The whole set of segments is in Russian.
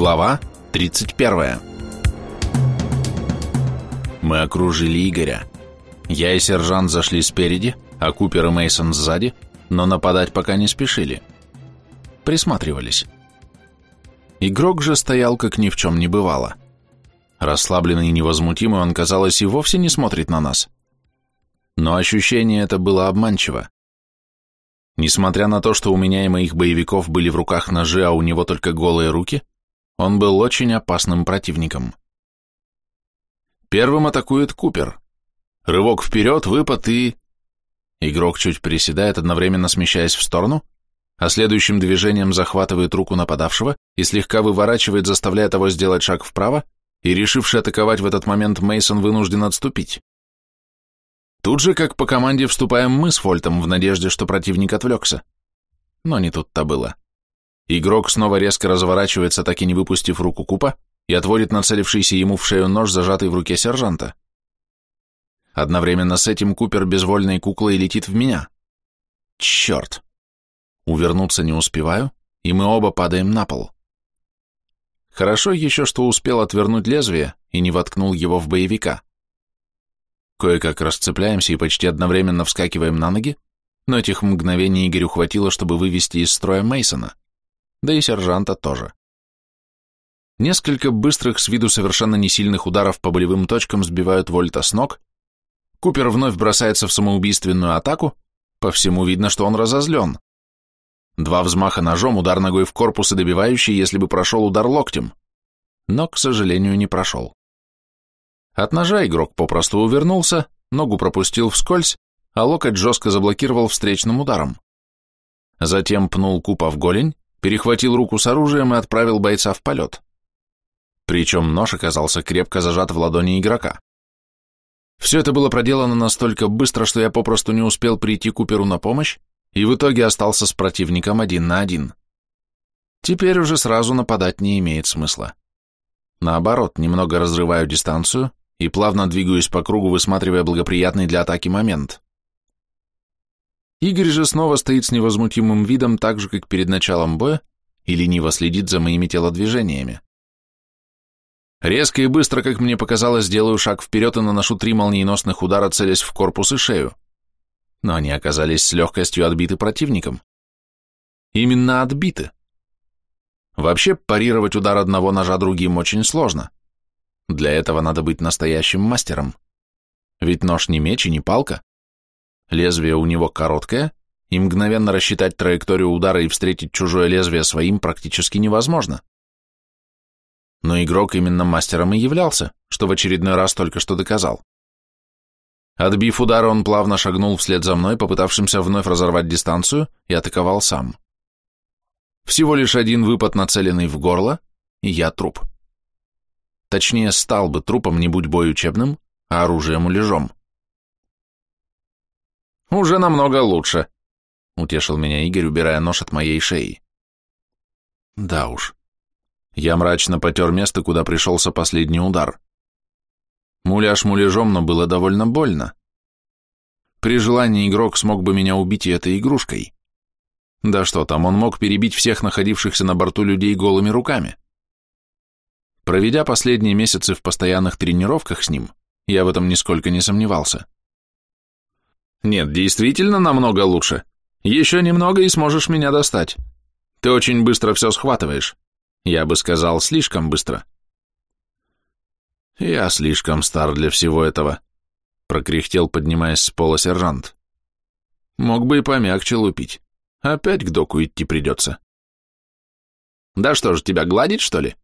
Глава 31. Мы окружили Игоря. Я и сержант зашли спереди, а Купер и Мейсон сзади, но нападать пока не спешили. Присматривались. Игрок же стоял, как ни в чем не бывало. Расслабленный и невозмутимый, он, казалось, и вовсе не смотрит на нас. Но ощущение это было обманчиво. Несмотря на то, что у меня и моих боевиков были в руках ножи, а у него только голые руки, он был очень опасным противником. Первым атакует Купер. Рывок вперед, выпад и... Игрок чуть приседает, одновременно смещаясь в сторону, а следующим движением захватывает руку нападавшего и слегка выворачивает, заставляя того сделать шаг вправо, и, решивший атаковать в этот момент, Мейсон вынужден отступить. Тут же, как по команде, вступаем мы с Фольтом в надежде, что противник отвлекся. Но не тут-то было. Игрок снова резко разворачивается, так и не выпустив руку Купа, и отводит нацелившийся ему в шею нож, зажатый в руке сержанта. Одновременно с этим Купер безвольной куклой летит в меня. Черт! Увернуться не успеваю, и мы оба падаем на пол. Хорошо еще, что успел отвернуть лезвие и не воткнул его в боевика. Кое-как расцепляемся и почти одновременно вскакиваем на ноги, но этих мгновений Игорю хватило, чтобы вывести из строя Мейсона, да и сержанта тоже. Несколько быстрых с виду совершенно несильных ударов по болевым точкам сбивают Вольта с ног, Купер вновь бросается в самоубийственную атаку, по всему видно, что он разозлен. Два взмаха ножом, удар ногой в корпус и добивающий, если бы прошел удар локтем, но, к сожалению, не прошел. От ножа игрок попросту увернулся, ногу пропустил вскользь, а локоть жестко заблокировал встречным ударом. Затем пнул Купа в голень, перехватил руку с оружием и отправил бойца в полет. Причем нож оказался крепко зажат в ладони игрока. Все это было проделано настолько быстро, что я попросту не успел прийти Куперу на помощь, и в итоге остался с противником один на один. Теперь уже сразу нападать не имеет смысла. Наоборот, немного разрываю дистанцию, и плавно двигаюсь по кругу, высматривая благоприятный для атаки момент. Игорь же снова стоит с невозмутимым видом, так же, как перед началом боя, и лениво следит за моими телодвижениями. Резко и быстро, как мне показалось, делаю шаг вперед и наношу три молниеносных удара, целясь в корпус и шею. Но они оказались с легкостью отбиты противником. Именно отбиты. Вообще, парировать удар одного ножа другим очень сложно. Для этого надо быть настоящим мастером. Ведь нож не меч и не палка. Лезвие у него короткое, и мгновенно рассчитать траекторию удара и встретить чужое лезвие своим практически невозможно. Но игрок именно мастером и являлся, что в очередной раз только что доказал. Отбив удар, он плавно шагнул вслед за мной, попытавшимся вновь разорвать дистанцию, и атаковал сам. Всего лишь один выпад, нацеленный в горло, и я труп. Точнее, стал бы трупом, не будь бой учебным, а оружием улежом. «Уже намного лучше», — утешил меня Игорь, убирая нож от моей шеи. Да уж. Я мрачно потер место, куда пришелся последний удар. Муляж муляжом, но было довольно больно. При желании игрок смог бы меня убить и этой игрушкой. Да что там, он мог перебить всех находившихся на борту людей голыми руками. Проведя последние месяцы в постоянных тренировках с ним, я в этом нисколько не сомневался. Нет, действительно намного лучше. Еще немного и сможешь меня достать. Ты очень быстро все схватываешь. Я бы сказал, слишком быстро. Я слишком стар для всего этого, прокряхтел, поднимаясь с пола сержант. Мог бы и помягче лупить. Опять к доку идти придется. Да что ж, тебя гладить, что ли?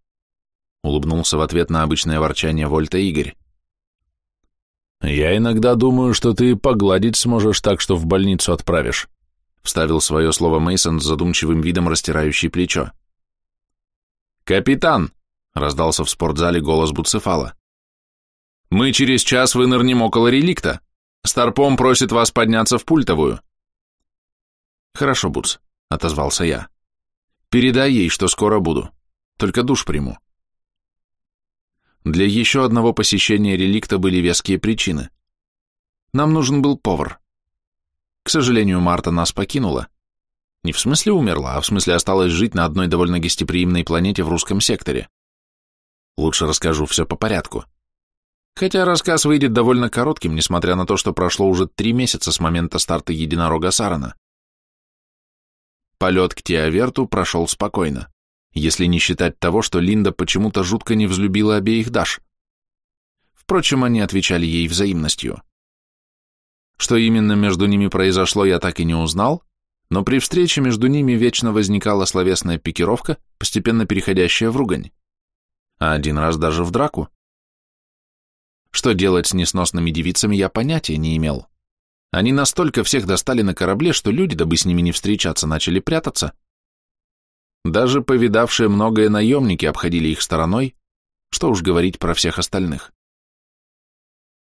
Улыбнулся в ответ на обычное ворчание Вольта Игорь. «Я иногда думаю, что ты погладить сможешь так, что в больницу отправишь», вставил свое слово Мейсон с задумчивым видом растирающий плечо. «Капитан!» — раздался в спортзале голос Буцефала. «Мы через час вынырнем около реликта. Старпом просит вас подняться в пультовую». «Хорошо, Буц», — отозвался я. «Передай ей, что скоро буду. Только душ приму». Для еще одного посещения реликта были веские причины. Нам нужен был повар. К сожалению, Марта нас покинула. Не в смысле умерла, а в смысле осталась жить на одной довольно гостеприимной планете в русском секторе. Лучше расскажу все по порядку. Хотя рассказ выйдет довольно коротким, несмотря на то, что прошло уже три месяца с момента старта единорога Сарана. Полет к Теоверту прошел спокойно, если не считать того, что Линда почему-то жутко не взлюбила обеих Даш. Впрочем, они отвечали ей взаимностью. Что именно между ними произошло, я так и не узнал, но при встрече между ними вечно возникала словесная пикировка, постепенно переходящая в ругань. А один раз даже в драку. Что делать с несносными девицами, я понятия не имел. Они настолько всех достали на корабле, что люди, дабы с ними не встречаться, начали прятаться. Даже повидавшие многое наемники обходили их стороной, что уж говорить про всех остальных.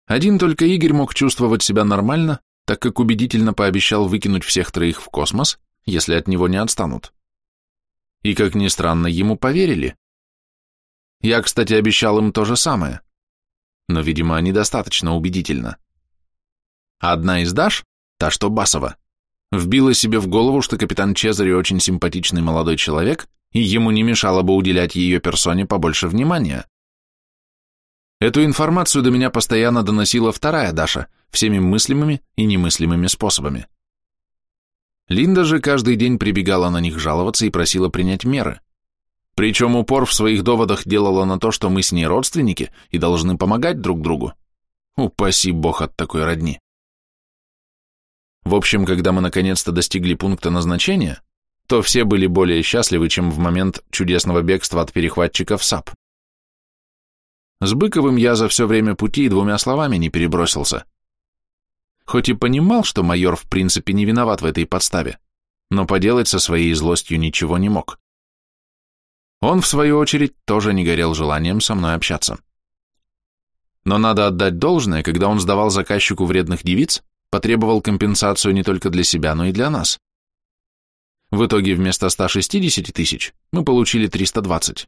Один только Игорь мог чувствовать себя нормально, так как убедительно пообещал выкинуть всех троих в космос, если от него не отстанут. И, как ни странно, ему поверили. Я, кстати, обещал им то же самое, но, видимо, недостаточно убедительно. Одна из Даш, та, что Басова, вбила себе в голову, что капитан Чезари очень симпатичный молодой человек, и ему не мешало бы уделять ее персоне побольше внимания. Эту информацию до меня постоянно доносила вторая Даша, всеми мыслимыми и немыслимыми способами. Линда же каждый день прибегала на них жаловаться и просила принять меры. Причем упор в своих доводах делала на то, что мы с ней родственники и должны помогать друг другу. Упаси бог от такой родни. В общем, когда мы наконец-то достигли пункта назначения, то все были более счастливы, чем в момент чудесного бегства от перехватчиков САП. С Быковым я за все время пути и двумя словами не перебросился. Хоть и понимал, что майор в принципе не виноват в этой подставе, но поделать со своей злостью ничего не мог. Он, в свою очередь, тоже не горел желанием со мной общаться. Но надо отдать должное, когда он сдавал заказчику вредных девиц, потребовал компенсацию не только для себя, но и для нас. В итоге вместо 160 тысяч мы получили 320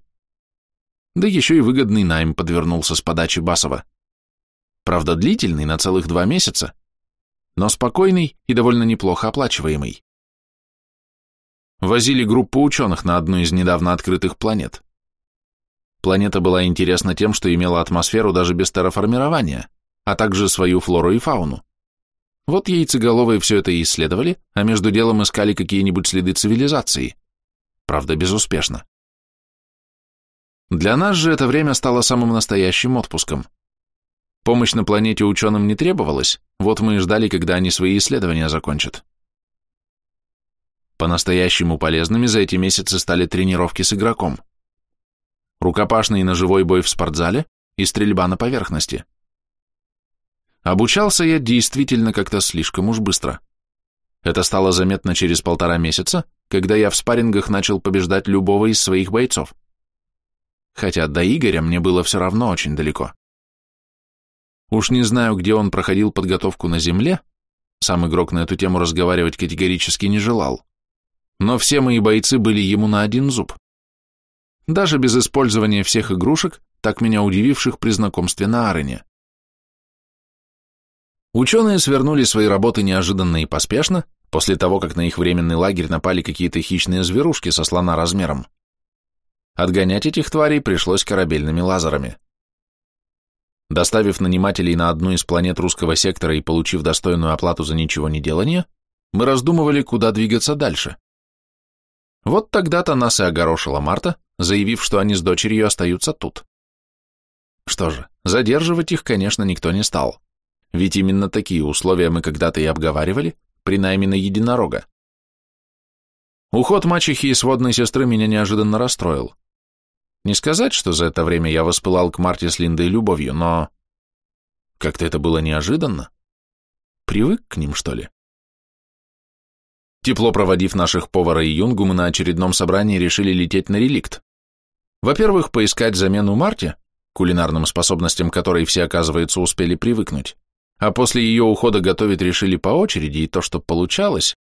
да еще и выгодный найм подвернулся с подачи Басова. Правда, длительный, на целых два месяца, но спокойный и довольно неплохо оплачиваемый. Возили группу ученых на одну из недавно открытых планет. Планета была интересна тем, что имела атмосферу даже без терраформирования, а также свою флору и фауну. Вот яйцеголовые все это и исследовали, а между делом искали какие-нибудь следы цивилизации. Правда, безуспешно. Для нас же это время стало самым настоящим отпуском. Помощь на планете ученым не требовалась, вот мы и ждали, когда они свои исследования закончат. По-настоящему полезными за эти месяцы стали тренировки с игроком. Рукопашный и ножевой бой в спортзале и стрельба на поверхности. Обучался я действительно как-то слишком уж быстро. Это стало заметно через полтора месяца, когда я в спаррингах начал побеждать любого из своих бойцов хотя до Игоря мне было все равно очень далеко. Уж не знаю, где он проходил подготовку на земле, сам игрок на эту тему разговаривать категорически не желал, но все мои бойцы были ему на один зуб. Даже без использования всех игрушек, так меня удививших при знакомстве на Арене. Ученые свернули свои работы неожиданно и поспешно, после того, как на их временный лагерь напали какие-то хищные зверушки со слона размером. Отгонять этих тварей пришлось корабельными лазерами. Доставив нанимателей на одну из планет русского сектора и получив достойную оплату за ничего не делание, мы раздумывали, куда двигаться дальше. Вот тогда-то нас и огорошила Марта, заявив, что они с дочерью остаются тут. Что же, задерживать их, конечно, никто не стал, ведь именно такие условия мы когда-то и обговаривали при найме на единорога. Уход мачехи и сводной сестры меня неожиданно расстроил. Не сказать, что за это время я воспылал к Марте с Линдой любовью, но... Как-то это было неожиданно. Привык к ним, что ли? Тепло проводив наших повара и юнгу, мы на очередном собрании решили лететь на реликт. Во-первых, поискать замену Марте, кулинарным способностям которой все, оказывается, успели привыкнуть, а после ее ухода готовить решили по очереди, и то, что получалось...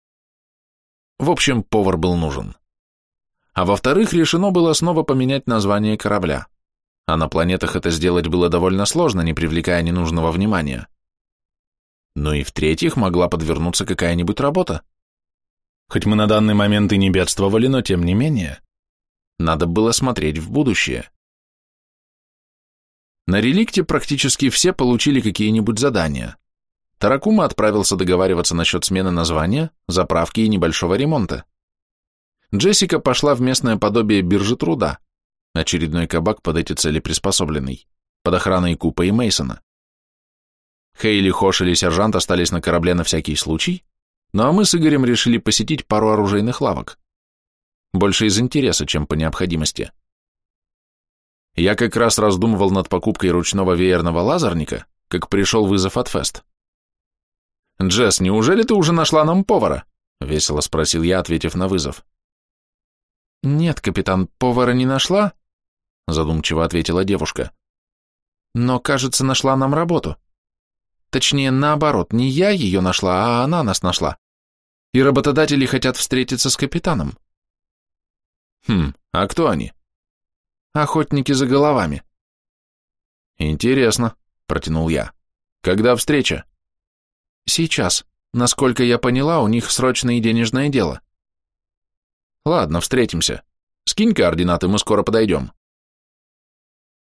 В общем, повар был нужен а во-вторых, решено было снова поменять название корабля. А на планетах это сделать было довольно сложно, не привлекая ненужного внимания. Ну и в-третьих, могла подвернуться какая-нибудь работа. Хоть мы на данный момент и не бедствовали, но тем не менее. Надо было смотреть в будущее. На реликте практически все получили какие-нибудь задания. Таракума отправился договариваться насчет смены названия, заправки и небольшого ремонта. Джессика пошла в местное подобие биржи труда, очередной кабак под эти цели приспособленный, под охраной Купа и Мейсона. Хейли, Хош или сержант остались на корабле на всякий случай, ну а мы с Игорем решили посетить пару оружейных лавок. Больше из интереса, чем по необходимости. Я как раз раздумывал над покупкой ручного веерного лазерника, как пришел вызов от Фест. «Джесс, неужели ты уже нашла нам повара?» — весело спросил я, ответив на вызов. «Нет, капитан, повара не нашла?» — задумчиво ответила девушка. «Но, кажется, нашла нам работу. Точнее, наоборот, не я ее нашла, а она нас нашла. И работодатели хотят встретиться с капитаном. Хм, а кто они? Охотники за головами. Интересно, протянул я. Когда встреча? Сейчас. Насколько я поняла, у них срочное денежное дело. Ладно, встретимся. Скинь координаты, мы скоро подойдем.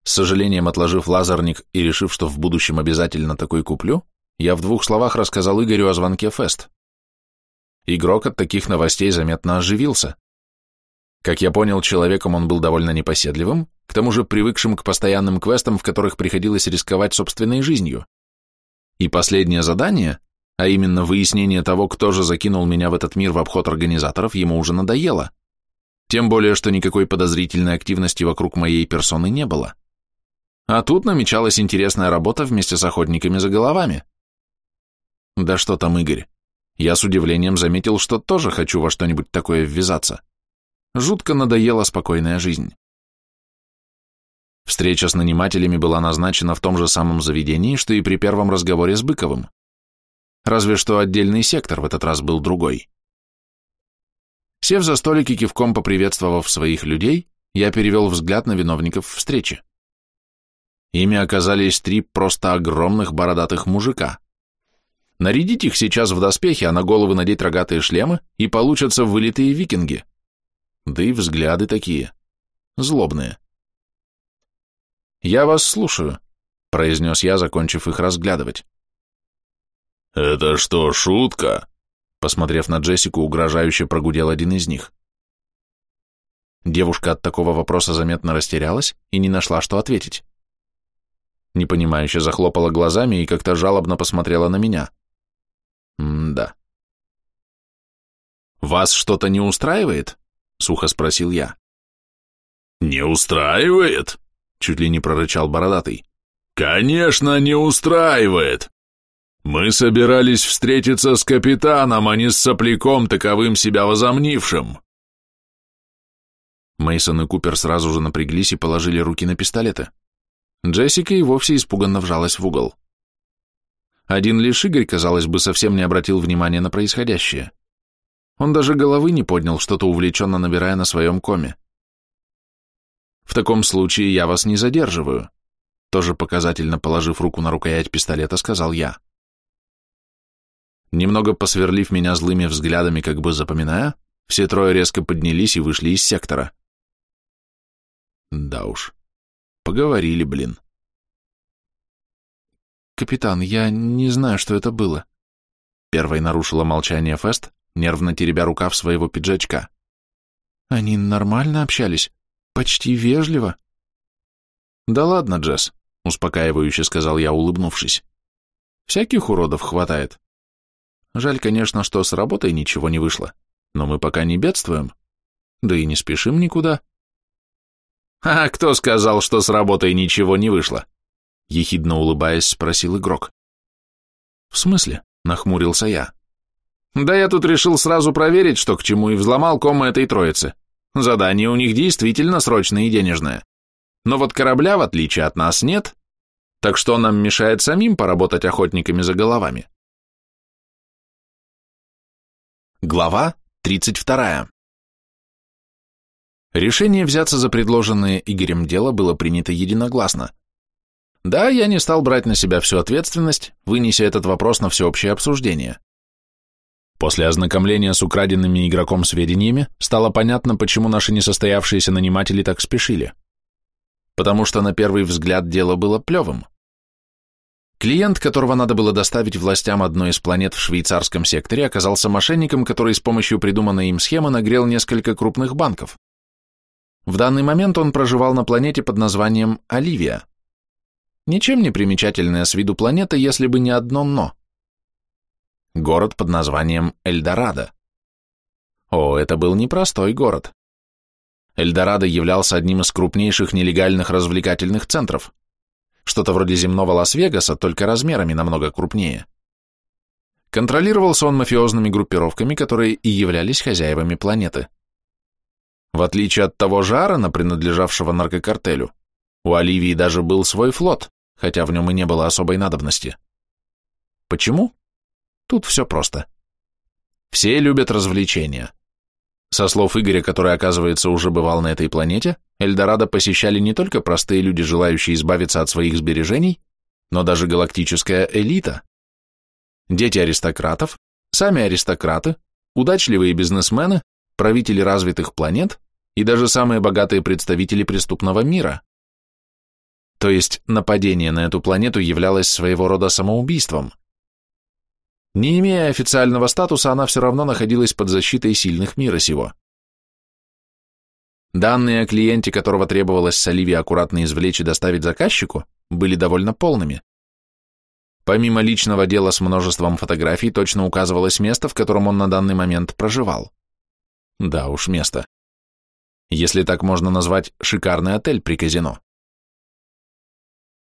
С сожалением отложив лазерник и решив, что в будущем обязательно такой куплю, я в двух словах рассказал Игорю о звонке Фест. Игрок от таких новостей заметно оживился. Как я понял, человеком он был довольно непоседливым, к тому же привыкшим к постоянным квестам, в которых приходилось рисковать собственной жизнью. И последнее задание, а именно выяснение того, кто же закинул меня в этот мир в обход организаторов, ему уже надоело. Тем более, что никакой подозрительной активности вокруг моей персоны не было. А тут намечалась интересная работа вместе с охотниками за головами. Да что там, Игорь? Я с удивлением заметил, что тоже хочу во что-нибудь такое ввязаться. Жутко надоела спокойная жизнь. Встреча с нанимателями была назначена в том же самом заведении, что и при первом разговоре с Быковым. Разве что отдельный сектор в этот раз был другой. Сев за столик и кивком поприветствовав своих людей, я перевел взгляд на виновников встречи. Ими оказались три просто огромных бородатых мужика. Нарядить их сейчас в доспехи, а на головы надеть рогатые шлемы, и получатся вылитые викинги. Да и взгляды такие. Злобные. «Я вас слушаю», — произнес я, закончив их разглядывать. «Это что, шутка?» Посмотрев на Джессику, угрожающе прогудел один из них. Девушка от такого вопроса заметно растерялась и не нашла, что ответить непонимающе захлопала глазами и как-то жалобно посмотрела на меня. М-да. «Вас что-то не устраивает?» — сухо спросил я. «Не устраивает?» — чуть ли не прорычал бородатый. «Конечно, не устраивает! Мы собирались встретиться с капитаном, а не с сопляком, таковым себя возомнившим!» Мейсон и Купер сразу же напряглись и положили руки на пистолеты. Джессика и вовсе испуганно вжалась в угол. Один лишь Игорь, казалось бы, совсем не обратил внимания на происходящее. Он даже головы не поднял, что-то увлеченно набирая на своем коме. В таком случае я вас не задерживаю, тоже показательно положив руку на рукоять пистолета, сказал я. Немного посверлив меня злыми взглядами, как бы запоминая, все трое резко поднялись и вышли из сектора. Да уж, Поговорили, блин. Капитан, я не знаю, что это было. Первой нарушила молчание Фест, нервно теребя рукав своего пиджачка. Они нормально общались, почти вежливо. Да ладно, Джесс, успокаивающе сказал я, улыбнувшись. Всяких уродов хватает. Жаль, конечно, что с работой ничего не вышло, но мы пока не бедствуем. Да и не спешим никуда. «А кто сказал, что с работой ничего не вышло?» Ехидно улыбаясь, спросил игрок. «В смысле?» — нахмурился я. «Да я тут решил сразу проверить, что к чему, и взломал комы этой троицы. Задание у них действительно срочное и денежное. Но вот корабля, в отличие от нас, нет, так что нам мешает самим поработать охотниками за головами». Глава тридцать вторая. Решение взяться за предложенное Игорем дело было принято единогласно. Да, я не стал брать на себя всю ответственность, вынеся этот вопрос на всеобщее обсуждение. После ознакомления с украденными игроком сведениями стало понятно, почему наши несостоявшиеся наниматели так спешили. Потому что на первый взгляд дело было плевым. Клиент, которого надо было доставить властям одной из планет в швейцарском секторе, оказался мошенником, который с помощью придуманной им схемы нагрел несколько крупных банков. В данный момент он проживал на планете под названием Оливия. Ничем не примечательная с виду планета, если бы не одно «но» город под названием Эльдорадо. О, это был непростой город. Эльдорадо являлся одним из крупнейших нелегальных развлекательных центров. Что-то вроде земного Лас-Вегаса, только размерами намного крупнее. Контролировался он мафиозными группировками, которые и являлись хозяевами планеты. В отличие от того Жарана, принадлежавшего наркокартелю, у Оливии даже был свой флот, хотя в нем и не было особой надобности. Почему? Тут все просто. Все любят развлечения. Со слов Игоря, который, оказывается, уже бывал на этой планете, Эльдорадо посещали не только простые люди, желающие избавиться от своих сбережений, но даже галактическая элита. Дети аристократов, сами аристократы, удачливые бизнесмены, правители развитых планет и даже самые богатые представители преступного мира. То есть нападение на эту планету являлось своего рода самоубийством – не имея официального статуса, она все равно находилась под защитой сильных мира сего. Данные о клиенте, которого требовалось с Оливии аккуратно извлечь и доставить заказчику, были довольно полными. Помимо личного дела с множеством фотографий, точно указывалось место, в котором он на данный момент проживал. Да уж, место. Если так можно назвать шикарный отель при казино.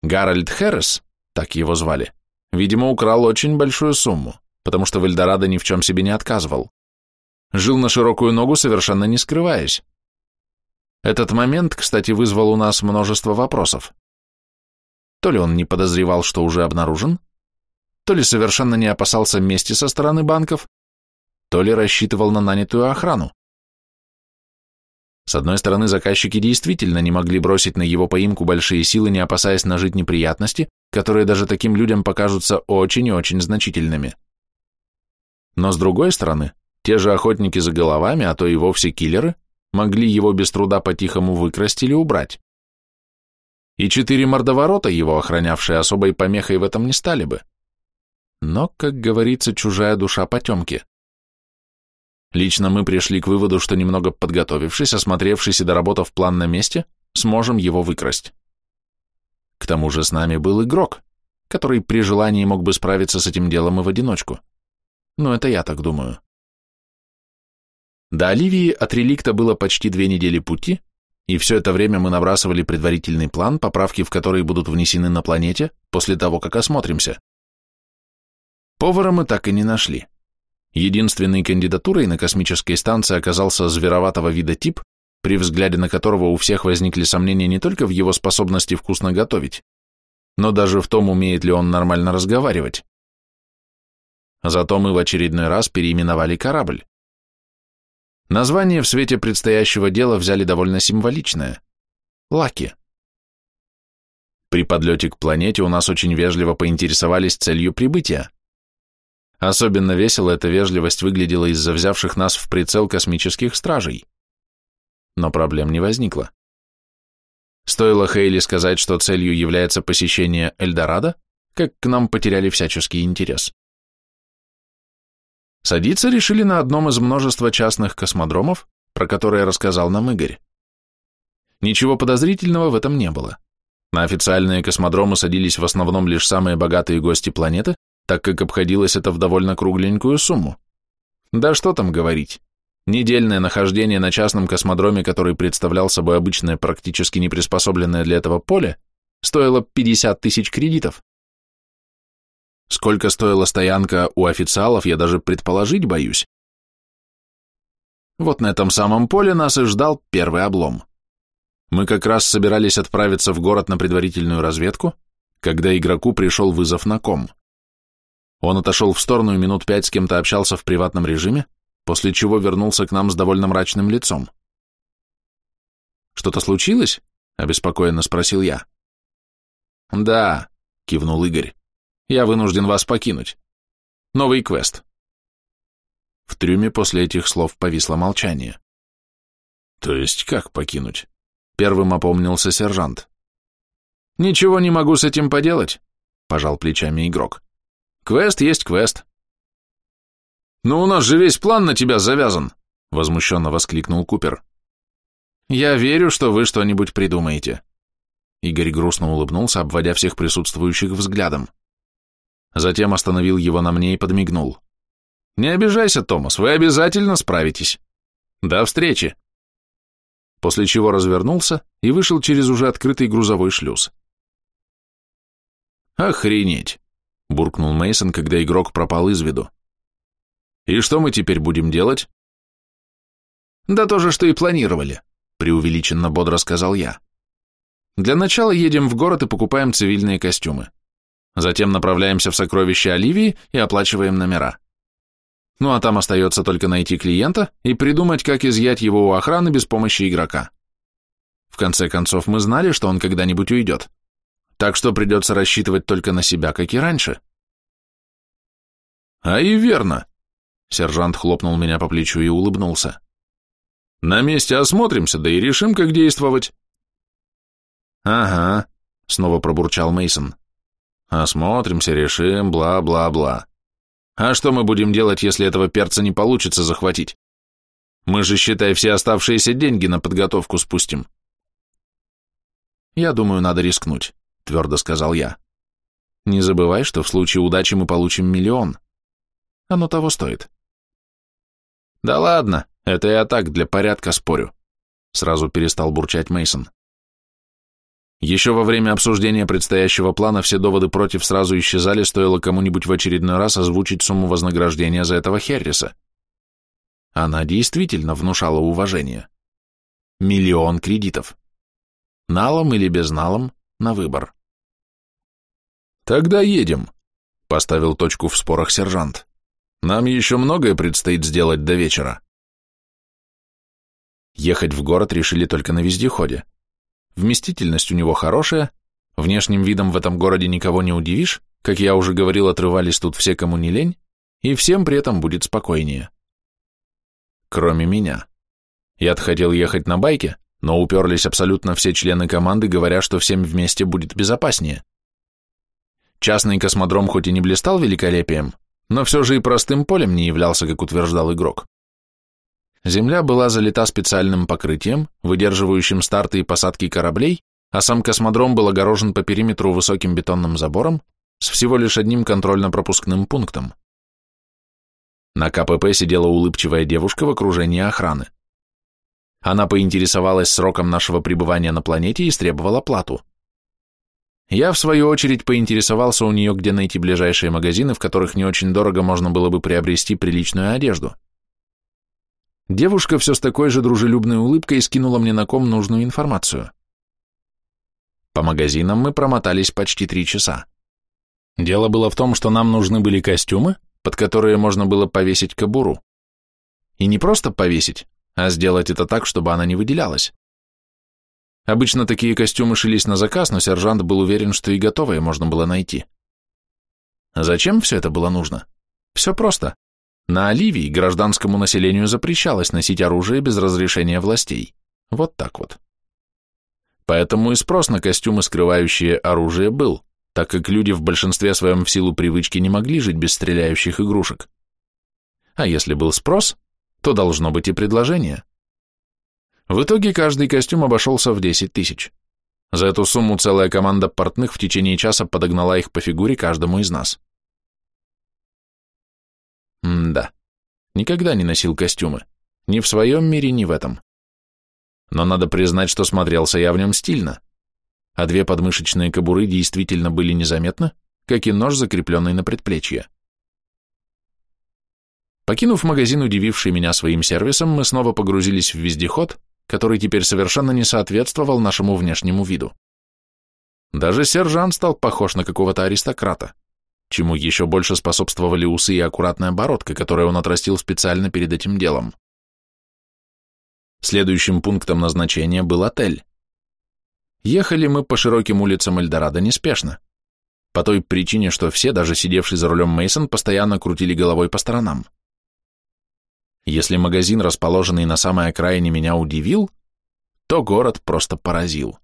Гарольд Хэррес, так его звали, Видимо, украл очень большую сумму, потому что в Эльдорадо ни в чем себе не отказывал. Жил на широкую ногу, совершенно не скрываясь. Этот момент, кстати, вызвал у нас множество вопросов. То ли он не подозревал, что уже обнаружен, то ли совершенно не опасался мести со стороны банков, то ли рассчитывал на нанятую охрану. С одной стороны, заказчики действительно не могли бросить на его поимку большие силы, не опасаясь нажить неприятности, которые даже таким людям покажутся очень и очень значительными. Но с другой стороны, те же охотники за головами, а то и вовсе киллеры, могли его без труда по-тихому выкрасть или убрать. И четыре мордоворота, его охранявшие особой помехой в этом не стали бы. Но, как говорится, чужая душа потемки. Лично мы пришли к выводу, что немного подготовившись, осмотревшись и доработав план на месте, сможем его выкрасть. К тому же с нами был игрок, который при желании мог бы справиться с этим делом и в одиночку. Но это я так думаю. До Оливии от реликта было почти две недели пути, и все это время мы набрасывали предварительный план, поправки в который будут внесены на планете после того, как осмотримся. Повара мы так и не нашли. Единственной кандидатурой на космической станции оказался звероватого вида тип, при взгляде на которого у всех возникли сомнения не только в его способности вкусно готовить, но даже в том, умеет ли он нормально разговаривать. Зато мы в очередной раз переименовали корабль. Название в свете предстоящего дела взяли довольно символичное – Лаки. При подлете к планете у нас очень вежливо поинтересовались целью прибытия. Особенно весело эта вежливость выглядела из-за взявших нас в прицел космических стражей. Но проблем не возникло. Стоило Хейли сказать, что целью является посещение Эльдорадо, как к нам потеряли всяческий интерес. Садиться решили на одном из множества частных космодромов, про которые рассказал нам Игорь. Ничего подозрительного в этом не было. На официальные космодромы садились в основном лишь самые богатые гости планеты, так как обходилось это в довольно кругленькую сумму. Да что там говорить. Недельное нахождение на частном космодроме, который представлял собой обычное практически неприспособленное для этого поле, стоило 50 тысяч кредитов. Сколько стоила стоянка у официалов, я даже предположить боюсь. Вот на этом самом поле нас и ждал первый облом. Мы как раз собирались отправиться в город на предварительную разведку, когда игроку пришел вызов на ком. Он отошел в сторону и минут пять с кем-то общался в приватном режиме, после чего вернулся к нам с довольно мрачным лицом. «Что-то случилось?» — обеспокоенно спросил я. «Да», — кивнул Игорь, — «я вынужден вас покинуть. Новый квест». В трюме после этих слов повисло молчание. То есть как покинуть? Первым опомнился сержант. Ничего не могу с этим поделать, пожал плечами игрок. Квест есть квест. Но у нас же весь план на тебя завязан, возмущенно воскликнул Купер. Я верю, что вы что-нибудь придумаете. Игорь грустно улыбнулся, обводя всех присутствующих взглядом. Затем остановил его на мне и подмигнул. «Не обижайся, Томас, вы обязательно справитесь. До встречи!» После чего развернулся и вышел через уже открытый грузовой шлюз. «Охренеть!» — буркнул Мейсон, когда игрок пропал из виду. «И что мы теперь будем делать?» «Да то же, что и планировали», — преувеличенно бодро сказал я. «Для начала едем в город и покупаем цивильные костюмы. Затем направляемся в сокровища Оливии и оплачиваем номера. Ну а там остается только найти клиента и придумать, как изъять его у охраны без помощи игрока. В конце концов, мы знали, что он когда-нибудь уйдет. Так что придется рассчитывать только на себя, как и раньше. А и верно. Сержант хлопнул меня по плечу и улыбнулся. На месте осмотримся, да и решим, как действовать. Ага, снова пробурчал Мейсон. Осмотримся, решим, бла-бла-бла. А что мы будем делать, если этого перца не получится захватить? Мы же, считай, все оставшиеся деньги на подготовку спустим. Я думаю, надо рискнуть, твердо сказал я. Не забывай, что в случае удачи мы получим миллион. Оно того стоит. Да ладно, это я так, для порядка спорю. Сразу перестал бурчать Мейсон. Еще во время обсуждения предстоящего плана все доводы против сразу исчезали, стоило кому-нибудь в очередной раз озвучить сумму вознаграждения за этого Херриса. Она действительно внушала уважение. Миллион кредитов. Налом или безналом, на выбор. «Тогда едем», — поставил точку в спорах сержант. «Нам еще многое предстоит сделать до вечера». Ехать в город решили только на вездеходе. Вместительность у него хорошая, внешним видом в этом городе никого не удивишь, как я уже говорил, отрывались тут все, кому не лень, и всем при этом будет спокойнее. Кроме меня. Я хотел ехать на байке, но уперлись абсолютно все члены команды, говоря, что всем вместе будет безопаснее. Частный космодром хоть и не блистал великолепием, но все же и простым полем не являлся, как утверждал игрок. Земля была залита специальным покрытием, выдерживающим старты и посадки кораблей, а сам космодром был огорожен по периметру высоким бетонным забором с всего лишь одним контрольно-пропускным пунктом. На КПП сидела улыбчивая девушка в окружении охраны. Она поинтересовалась сроком нашего пребывания на планете и истребовала плату. Я, в свою очередь, поинтересовался у нее, где найти ближайшие магазины, в которых не очень дорого можно было бы приобрести приличную одежду. Девушка все с такой же дружелюбной улыбкой скинула мне на ком нужную информацию. По магазинам мы промотались почти три часа. Дело было в том, что нам нужны были костюмы, под которые можно было повесить кобуру. И не просто повесить, а сделать это так, чтобы она не выделялась. Обычно такие костюмы шились на заказ, но сержант был уверен, что и готовые можно было найти. Зачем все это было нужно? Все просто. На Оливии гражданскому населению запрещалось носить оружие без разрешения властей. Вот так вот. Поэтому и спрос на костюмы, скрывающие оружие, был, так как люди в большинстве своем в силу привычки не могли жить без стреляющих игрушек. А если был спрос, то должно быть и предложение. В итоге каждый костюм обошелся в 10 тысяч. За эту сумму целая команда портных в течение часа подогнала их по фигуре каждому из нас. М-да. Никогда не носил костюмы. Ни в своем мире, ни в этом. Но надо признать, что смотрелся я в нем стильно. А две подмышечные кобуры действительно были незаметны, как и нож, закрепленный на предплечье. Покинув магазин, удививший меня своим сервисом, мы снова погрузились в вездеход, который теперь совершенно не соответствовал нашему внешнему виду. Даже сержант стал похож на какого-то аристократа чему еще больше способствовали усы и аккуратная бородка, которую он отрастил специально перед этим делом. Следующим пунктом назначения был отель. Ехали мы по широким улицам Эльдорадо неспешно, по той причине, что все, даже сидевший за рулем Мейсон, постоянно крутили головой по сторонам. Если магазин, расположенный на самой окраине, меня удивил, то город просто поразил.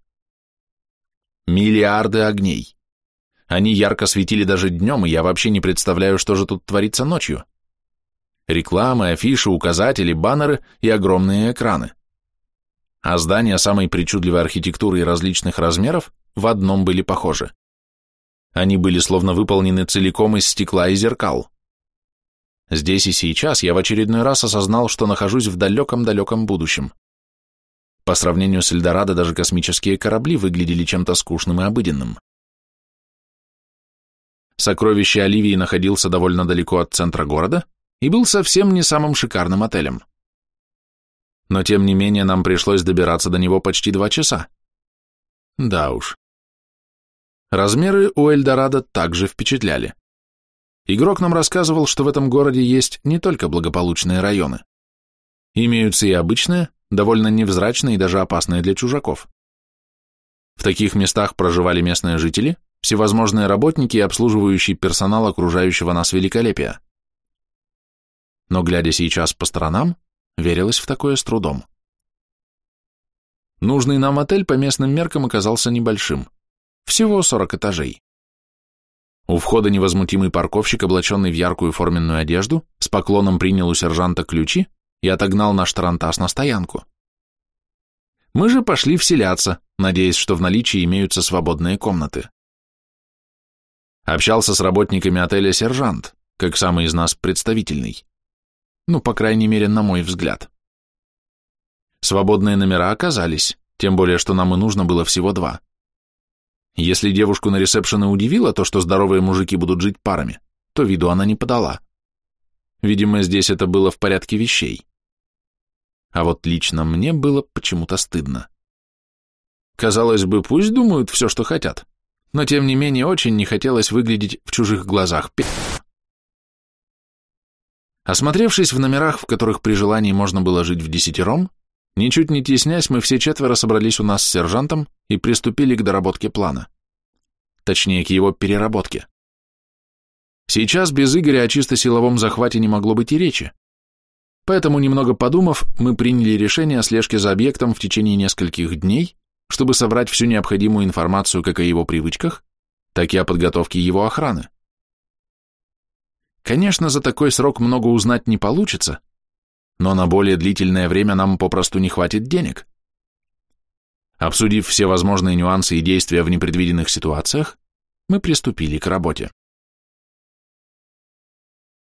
Миллиарды огней. Они ярко светили даже днем, и я вообще не представляю, что же тут творится ночью. Рекламы, афиши, указатели, баннеры и огромные экраны. А здания самой причудливой архитектуры и различных размеров в одном были похожи. Они были словно выполнены целиком из стекла и зеркал. Здесь и сейчас я в очередной раз осознал, что нахожусь в далеком-далеком будущем. По сравнению с Эльдорадо даже космические корабли выглядели чем-то скучным и обыденным. Сокровище Оливии находился довольно далеко от центра города и был совсем не самым шикарным отелем. Но тем не менее нам пришлось добираться до него почти два часа. Да уж. Размеры у Эльдорадо также впечатляли. Игрок нам рассказывал, что в этом городе есть не только благополучные районы. Имеются и обычные, довольно невзрачные и даже опасные для чужаков. В таких местах проживали местные жители, всевозможные работники и обслуживающий персонал окружающего нас великолепия. Но, глядя сейчас по сторонам, верилось в такое с трудом. Нужный нам отель по местным меркам оказался небольшим, всего 40 этажей. У входа невозмутимый парковщик, облаченный в яркую форменную одежду, с поклоном принял у сержанта ключи и отогнал наш тарантас на стоянку. Мы же пошли вселяться, надеясь, что в наличии имеются свободные комнаты. Общался с работниками отеля сержант, как самый из нас представительный. Ну, по крайней мере, на мой взгляд. Свободные номера оказались, тем более, что нам и нужно было всего два. Если девушку на ресепшене удивило то, что здоровые мужики будут жить парами, то виду она не подала. Видимо, здесь это было в порядке вещей. А вот лично мне было почему-то стыдно. Казалось бы, пусть думают все, что хотят, но тем не менее очень не хотелось выглядеть в чужих глазах. Осмотревшись в номерах, в которых при желании можно было жить в десятером, ничуть не теснясь, мы все четверо собрались у нас с сержантом и приступили к доработке плана. Точнее, к его переработке. Сейчас без Игоря о чисто силовом захвате не могло быть и речи. Поэтому, немного подумав, мы приняли решение о слежке за объектом в течение нескольких дней, чтобы собрать всю необходимую информацию как о его привычках, так и о подготовке его охраны. Конечно, за такой срок много узнать не получится, но на более длительное время нам попросту не хватит денег. Обсудив все возможные нюансы и действия в непредвиденных ситуациях, мы приступили к работе.